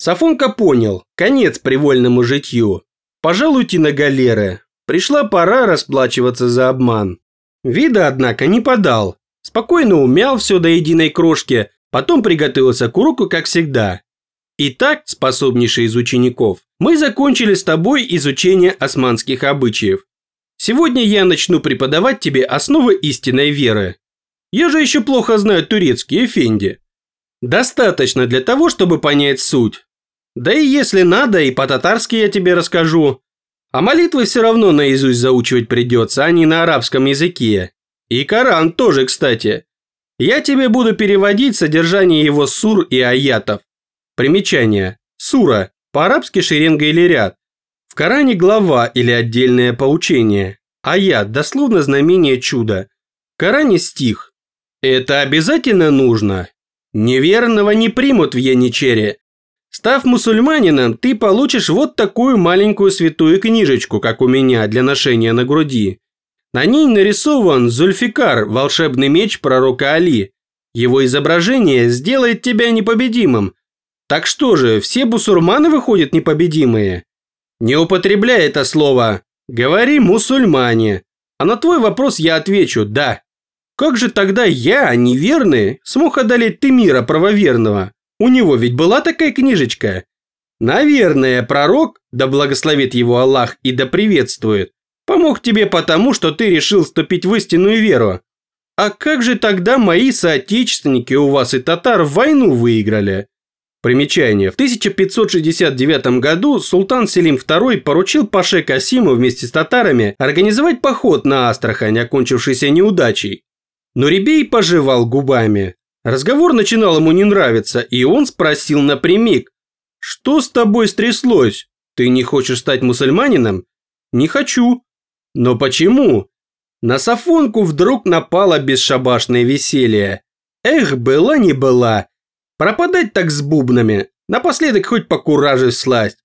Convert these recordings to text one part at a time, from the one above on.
Сафонка понял, конец привольному житью. Пожалуйте на галеры. Пришла пора расплачиваться за обман. Вида, однако, не подал. Спокойно умял все до единой крошки, потом приготовился к уроку, как всегда. Итак, способнейший из учеников, мы закончили с тобой изучение османских обычаев. Сегодня я начну преподавать тебе основы истинной веры. Я же еще плохо знаю турецкий, Эфенди. Достаточно для того, чтобы понять суть. Да и если надо, и по-татарски я тебе расскажу. А молитвы все равно наизусть заучивать придется, а не на арабском языке. И Коран тоже, кстати. Я тебе буду переводить содержание его сур и аятов. Примечание. Сура. По-арабски шеренга или ряд. В Коране глава или отдельное поучение. Аят – дословно знамение чуда. В Коране стих. Это обязательно нужно? Неверного не примут в Яничере. Став мусульманином, ты получишь вот такую маленькую святую книжечку, как у меня, для ношения на груди. На ней нарисован Зульфикар, волшебный меч пророка Али. Его изображение сделает тебя непобедимым. Так что же, все бусурманы выходят непобедимые? Не употребляй это слово. Говори мусульмане. А на твой вопрос я отвечу «да». Как же тогда я, неверный, смог одолеть Темира правоверного? У него ведь была такая книжечка. Наверное, пророк, да благословит его Аллах и да приветствует, помог тебе потому, что ты решил вступить в истинную веру. А как же тогда мои соотечественники у вас и татар войну выиграли? Примечание. В 1569 году султан Селим II поручил Паше Касиму вместе с татарами организовать поход на Астрахань, окончившийся неудачей. Но Ребей пожевал губами. Разговор начинал ему не нравиться, и он спросил напрямик. «Что с тобой стряслось? Ты не хочешь стать мусульманином?» «Не хочу». «Но почему?» На Сафонку вдруг напало бесшабашное веселье. Эх, была не была. Пропадать так с бубнами. Напоследок хоть покуражись сласть.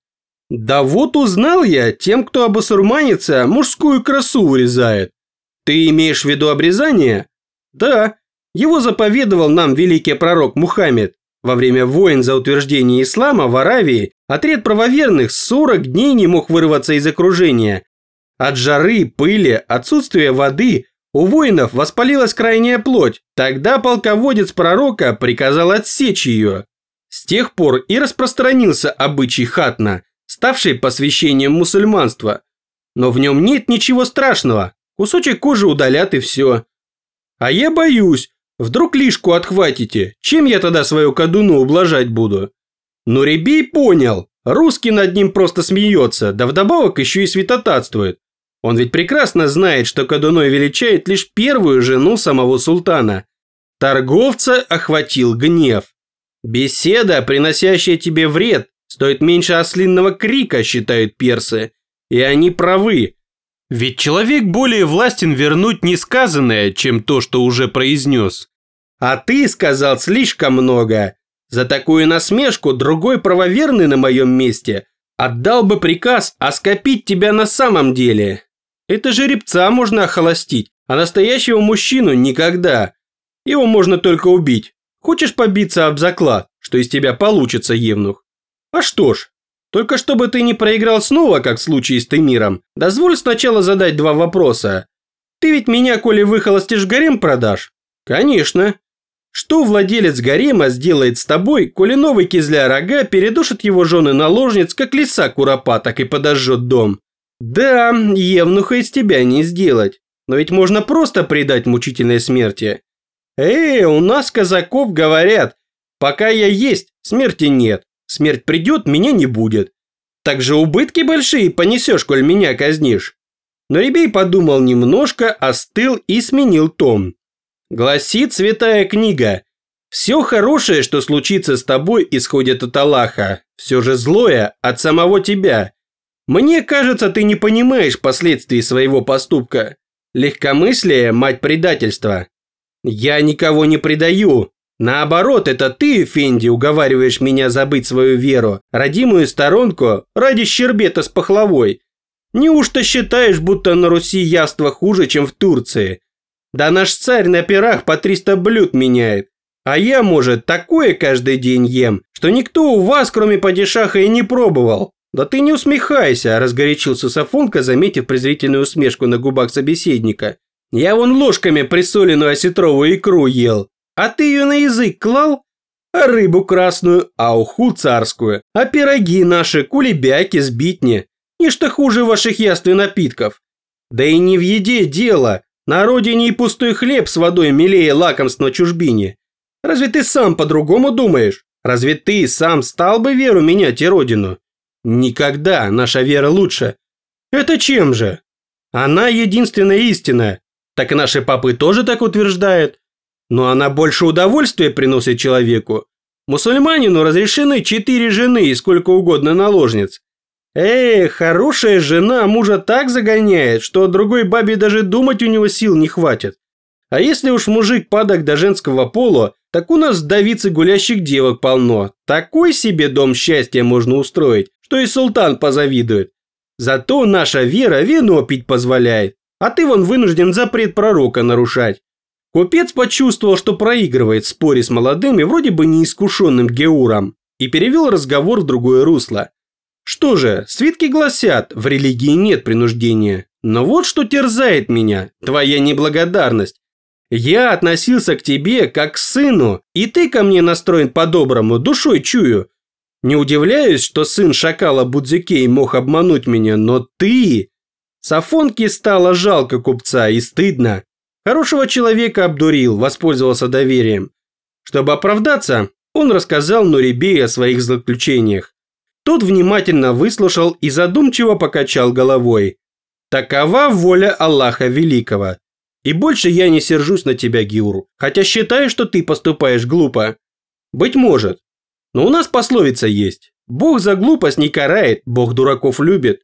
Да вот узнал я, тем, кто обосурманится, мужскую красу урезает. Ты имеешь в виду обрезание? Да, его заповедовал нам великий пророк Мухаммед. Во время войн за утверждение ислама в Аравии отряд правоверных 40 дней не мог вырваться из окружения. От жары, пыли, отсутствия воды у воинов воспалилась крайняя плоть. Тогда полководец пророка приказал отсечь ее. С тех пор и распространился обычай хатна, ставший посвящением мусульманства. Но в нем нет ничего страшного. Кусочек кожи удалят и все. А я боюсь, Вдруг лишку отхватите, чем я тогда свою кадуну ублажать буду? Но Ребей понял, русский над ним просто смеется, да вдобавок еще и святотатствует. Он ведь прекрасно знает, что Кадуной величает лишь первую жену самого султана. Торговца охватил гнев. Беседа, приносящая тебе вред, стоит меньше ослинного крика, считают персы. И они правы. Ведь человек более властен вернуть несказанное, чем то, что уже произнес. А ты сказал слишком много. За такую насмешку другой правоверный на моем месте отдал бы приказ оскопить тебя на самом деле. Это жеребца можно охолостить, а настоящего мужчину никогда. Его можно только убить. Хочешь побиться об заклад, что из тебя получится, Евнух? А что ж, только чтобы ты не проиграл снова, как в случае с Темиром, дозволь сначала задать два вопроса. Ты ведь меня, коли выхолостишь гарем, продашь? Конечно. Что владелец гарема сделает с тобой, коли новый кизля рога передушит его жены наложниц, как лиса куропаток и подожжет дом? Да, евнуха из тебя не сделать. Но ведь можно просто предать мучительной смерти. Эй, у нас казаков говорят, пока я есть, смерти нет. Смерть придет, меня не будет. Так же убытки большие понесешь, коль меня казнишь. Но Ребей подумал немножко, остыл и сменил тон. Гласит святая книга. Все хорошее, что случится с тобой, исходит от Аллаха. Все же злое от самого тебя. Мне кажется, ты не понимаешь последствий своего поступка. Легкомыслие – мать предательства. Я никого не предаю, Наоборот, это ты, Фенди, уговариваешь меня забыть свою веру, родимую сторонку, ради щербета с пахлавой. Неужто считаешь, будто на Руси явство хуже, чем в Турции? Да наш царь на пирах по 300 блюд меняет. А я, может, такое каждый день ем, что никто у вас, кроме падишаха, и не пробовал. Да ты не усмехайся, разгорячился Сафонка, заметив презрительную усмешку на губах собеседника. Я вон ложками присоленную осетровую икру ел. А ты ее на язык клал? А рыбу красную, а уху царскую, а пироги наши, кулебяки, сбитни. Ничто хуже ваших яств и напитков. Да и не в еде дело. На родине и пустой хлеб с водой милее лакомств на чужбине. Разве ты сам по-другому думаешь? Разве ты сам стал бы веру менять и родину? Никогда наша вера лучше. Это чем же? Она единственная истина. Так и наши папы тоже так утверждают. Но она больше удовольствия приносит человеку. Мусульманину разрешены четыре жены и сколько угодно наложниц. Эх, хорошая жена мужа так загоняет, что другой бабе даже думать у него сил не хватит. А если уж мужик падок до женского пола, так у нас вдовиц и гулящих девок полно. Такой себе дом счастья можно устроить, что и султан позавидует. Зато наша вера вино пить позволяет, а ты вон вынужден запрет пророка нарушать. Купец почувствовал, что проигрывает в споре с молодым и вроде бы неискушенным Геуром, и перевел разговор в другое русло. Что же, свитки гласят, в религии нет принуждения. Но вот что терзает меня, твоя неблагодарность. Я относился к тебе как к сыну, и ты ко мне настроен по-доброму, душой чую. Не удивляюсь, что сын шакала Будзикей мог обмануть меня, но ты... Сафонке стало жалко купца и стыдно. Хорошего человека обдурил, воспользовался доверием. Чтобы оправдаться, он рассказал Нурибе о своих злоключениях. Тот внимательно выслушал и задумчиво покачал головой. Такова воля Аллаха Великого. И больше я не сержусь на тебя, Гиуру, хотя считаю, что ты поступаешь глупо. Быть может. Но у нас пословица есть. Бог за глупость не карает, Бог дураков любит.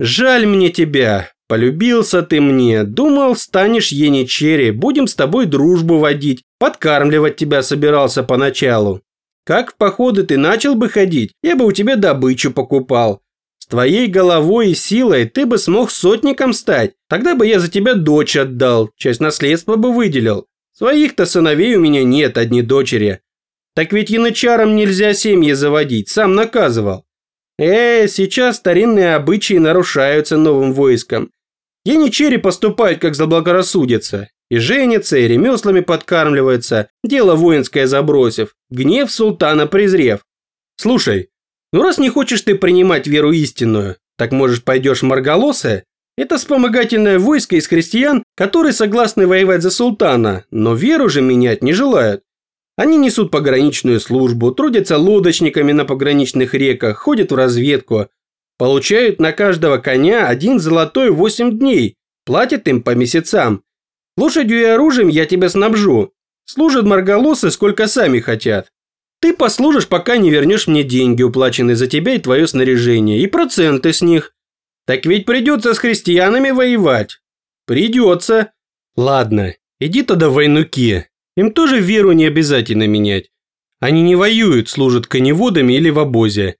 Жаль мне тебя. Полюбился ты мне. Думал, станешь еничери, будем с тобой дружбу водить. Подкармливать тебя собирался поначалу. Как в походы ты начал бы ходить, я бы у тебя добычу покупал. С твоей головой и силой ты бы смог сотником стать. Тогда бы я за тебя дочь отдал, часть наследства бы выделил. Своих-то сыновей у меня нет, одни дочери. Так ведь янычарам нельзя семьи заводить, сам наказывал. Э, сейчас старинные обычаи нарушаются новым войском. Яничери поступают, как заблагорассудится. И женится, и ремеслами подкармливается, дело воинское забросив, гнев султана презрев. Слушай, ну раз не хочешь ты принимать веру истинную, так может пойдешь в Марголосе? Это вспомогательное войско из христиан, которые согласны воевать за султана, но веру же менять не желают. Они несут пограничную службу, трудятся лодочниками на пограничных реках, ходят в разведку, получают на каждого коня один золотой восемь дней, платят им по месяцам, Лошадью и оружием я тебя снабжу. Служат марголосы сколько сами хотят. Ты послужишь, пока не вернешь мне деньги, уплаченные за тебя и твое снаряжение, и проценты с них. Так ведь придется с христианами воевать. Придется. Ладно, иди тогда в войнуки. Им тоже веру не обязательно менять. Они не воюют, служат коневодами или в обозе.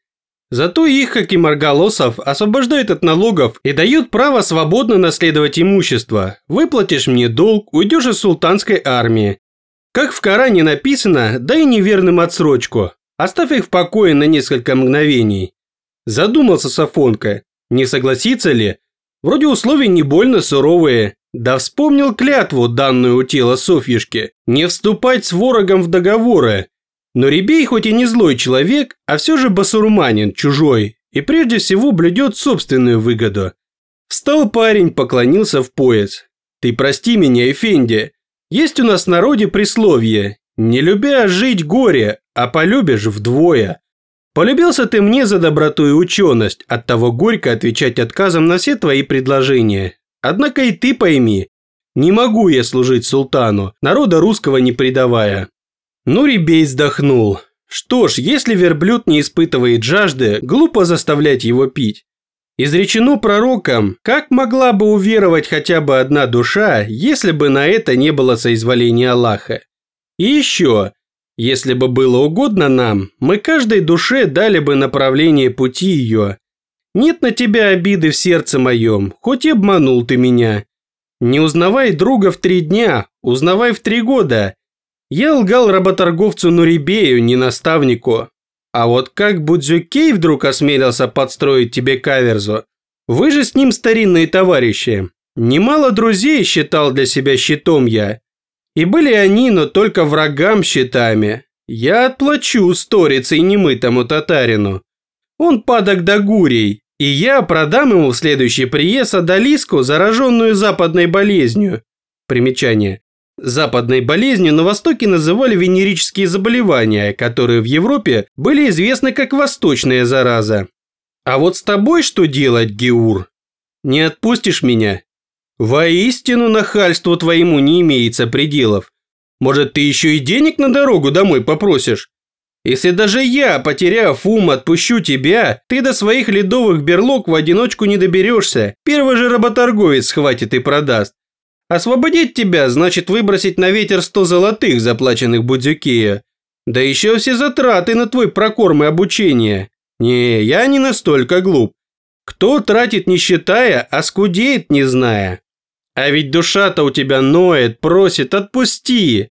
Зато их, как и марголосов, освобождают от налогов и дают право свободно наследовать имущество. Выплатишь мне долг, уйдешь из султанской армии. Как в Коране написано, дай неверным отсрочку. Оставь их в покое на несколько мгновений. Задумался Сафонка. Не согласится ли? Вроде условия не больно суровые. Да вспомнил клятву, данную у тела Софьюшки. Не вступать с ворогом в договоры. Но Ребей хоть и не злой человек, а все же басурманин, чужой, и прежде всего блюдет собственную выгоду. Встал парень, поклонился в пояс. «Ты прости меня, Эфенди. Есть у нас в народе присловие. Не любя жить горе, а полюбишь вдвое. Полюбился ты мне за доброту и ученость, оттого горько отвечать отказом на все твои предложения. Однако и ты пойми, не могу я служить султану, народа русского не предавая. Нурибей вздохнул. Что ж, если верблюд не испытывает жажды, глупо заставлять его пить. Изречено пророком, как могла бы уверовать хотя бы одна душа, если бы на это не было соизволения Аллаха. И еще, если бы было угодно нам, мы каждой душе дали бы направление пути ее. Нет на тебя обиды в сердце моем, хоть и обманул ты меня. Не узнавай друга в три дня, узнавай в три года, Я лгал работорговцу Нурибею, не наставнику. А вот как Будзюкей вдруг осмелился подстроить тебе каверзу? Вы же с ним старинные товарищи. Немало друзей считал для себя щитом я. И были они, но только врагам щитами. Я отплачу сторицей немытому татарину. Он падок до гурей, и я продам ему в следующий приезд Адалиску, зараженную западной болезнью. Примечание. Западной болезнью на Востоке называли венерические заболевания, которые в Европе были известны как восточная зараза. А вот с тобой что делать, Геур? Не отпустишь меня? Воистину нахальству твоему не имеется пределов. Может, ты еще и денег на дорогу домой попросишь? Если даже я, потеряв ум, отпущу тебя, ты до своих ледовых берлог в одиночку не доберешься. Первый же работорговец схватит и продаст. Освободить тебя значит выбросить на ветер сто золотых, заплаченных Будзюкея. Да еще все затраты на твой прокорм и обучение. Не, я не настолько глуп. Кто тратит не считая, а скудеет не зная. А ведь душа-то у тебя ноет, просит, отпусти.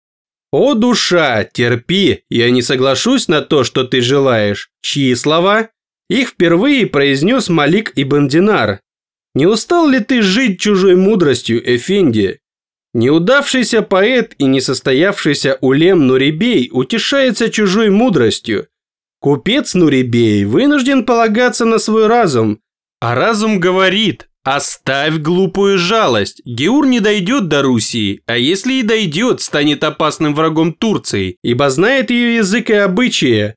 «О, душа, терпи, я не соглашусь на то, что ты желаешь». Чьи слова? Их впервые произнес Малик Ибн Динар. Не устал ли ты жить чужой мудростью, Эфенди? Неудавшийся поэт и несостоявшийся улем Нурибей утешается чужой мудростью. Купец Нурибей вынужден полагаться на свой разум, а разум говорит, Оставь глупую жалость. Геур не дойдет до Руси, а если и дойдет, станет опасным врагом Турции, ибо знает ее язык и обычаи.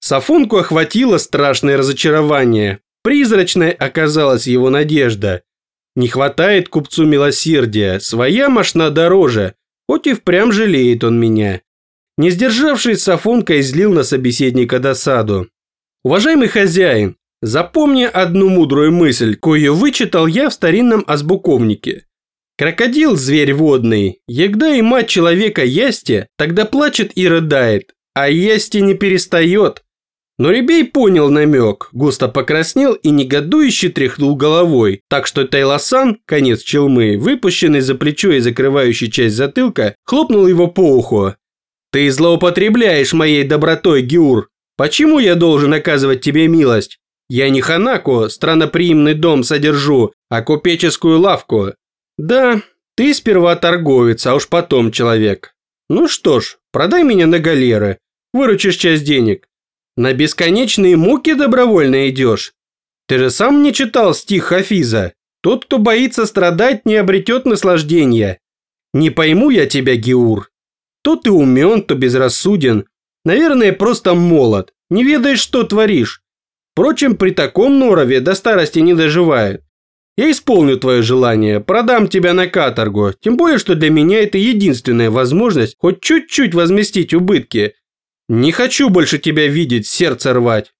Сафонку охватило страшное разочарование. Призрачной оказалась его надежда. Не хватает купцу милосердия, своя мошна дороже, хоть и впрямь жалеет он меня. Не сдержавшись, Сафонка излил на собеседника досаду. «Уважаемый хозяин, Запомни одну мудрую мысль, кою вычитал я в старинном азбуковнике. Крокодил – зверь водный, егда и мать человека ясте, тогда плачет и рыдает, а ясте не перестает. Но Ребей понял намек, густо покраснел и негодующе тряхнул головой, так что Тайласан, конец челмы, выпущенный за плечо и закрывающий часть затылка, хлопнул его по уху. «Ты злоупотребляешь моей добротой, Гюр. Почему я должен оказывать тебе милость? Я не Ханаку, странноприимный дом содержу, а купеческую лавку. Да, ты сперва торговец, а уж потом человек. Ну что ж, продай меня на галеры, выручишь часть денег. На бесконечные муки добровольно идешь. Ты же сам не читал стих Хафиза. Тот, кто боится страдать, не обретет наслаждения. Не пойму я тебя, Геур. То ты умен, то безрассуден. Наверное, просто молод. Не ведаешь, что творишь. Впрочем, при таком норове до старости не доживает. Я исполню твое желание, продам тебя на каторгу, тем более, что для меня это единственная возможность хоть чуть-чуть возместить убытки. Не хочу больше тебя видеть, сердце рвать.